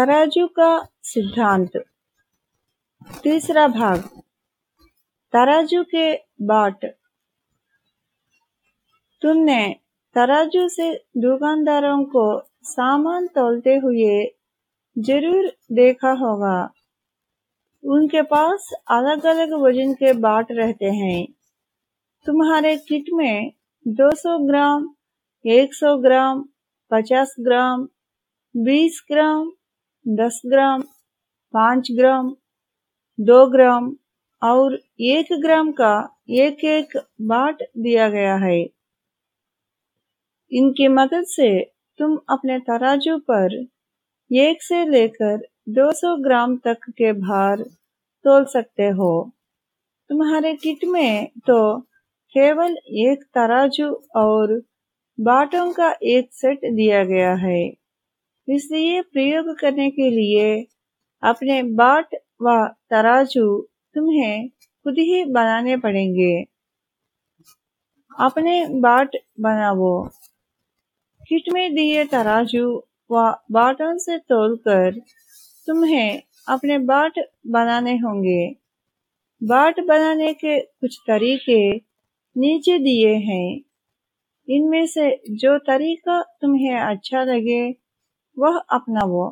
तराजू का सिद्धांत। तीसरा भाग, तराजू के बाट। तुमने तराजू से दुकानदारों को सामान तोलते हुए ज़रूर देखा होगा। उनके पास अलग अलग वज़न के बाट रहते हैं। तुम्हारे किट में 200 ग्राम 100 ग्राम 50 ग्राम 20 ग्राम 10 ग्राम 5 ग्राम, दो ग्राम और एक ग्राम का एक एक बाट दिया गया है। इनकी मदद से तुम अपने तराजू पर एक से लेकर 200 ग्राम तक के भार तोल सकते हो। तुम्हारे किट में तो केवल एक तराजू और बाटों का एक सेट दिया गया है। इसलिए प्रयोग करने के लिए अपने बाट व तराजू तुम्हें खुद ही बनाने पड़ेंगे। अपने बाट बनाओ। किट में दिए तराजू व बाटों से तोलकर तुम्हें अपने बाट बनाने होंगे। बाट बनाने के कुछ तरीके नीचे दिए हैं। इनमें से जो तरीका तुम्हें अच्छा लगे वह अपनाओ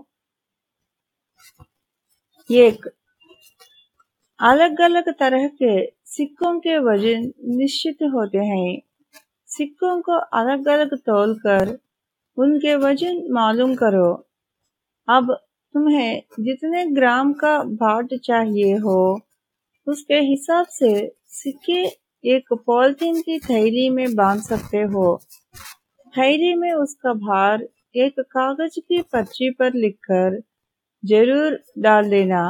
एक अलग अलग तरह के सिक्कों के वज़न निश्चित होते हैं। सिक्कों को अलग अलग तोल कर उनके वज़न मालूम करो। अब तुम्हें जितने ग्राम का बाट चाहिए हो, उसके हिसाब से सिक्के एक पॉलिथीन की थैली में बाँध सकते हो। थैली में उसका भार एक कागज़ की पर्ची पर लिखकर ज़रूर डाल देना।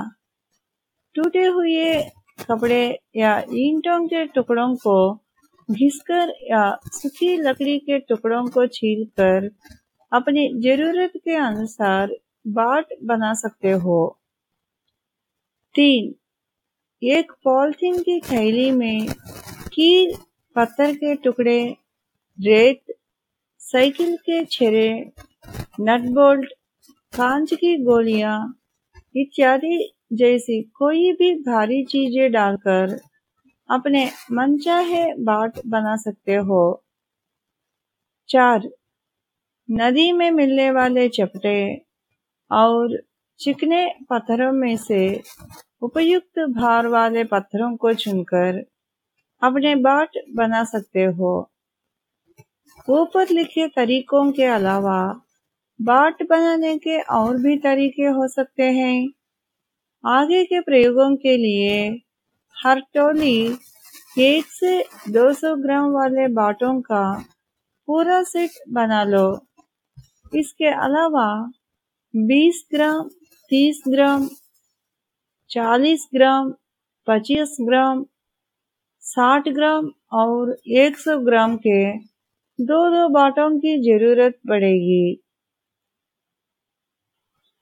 टूटे हुए कपड़े या ईंटों के टुकड़ों को घिसकर या सूखी लकड़ी के टुकड़ों को छीलकर अपनी ज़रूरत के अनुसार बाट बना सकते हो। तीन, एक पॉलिथीन की थैली में कील, पत्थर के टुकड़े, रेत साइकिल के छेरे नट बोल्ट कांच की गोलियाँ इत्यादि जैसी कोई भी भारी चीज़ें डालकर अपने मनचाहे बाट बना सकते हो। चार, नदी में मिलने वाले चपटे और चिकने पत्थरों में से उपयुक्त भार वाले पत्थरों को चुनकर अपने बाट बना सकते हो। ऊपर लिखे तरीकों के अलावा बाट बनाने के और भी तरीके हो सकते हैं। आगे के प्रयोगों के लिए हर टोली एक से 200 ग्राम वाले बाटों का पूरा सेट बना लो। इसके अलावा बीस ग्राम, तीस ग्राम, चालीस ग्राम, पच्चीस ग्राम, साठ ग्राम और एक सौ ग्राम के दो दो बाटों की ज़रूरत पड़ेगी।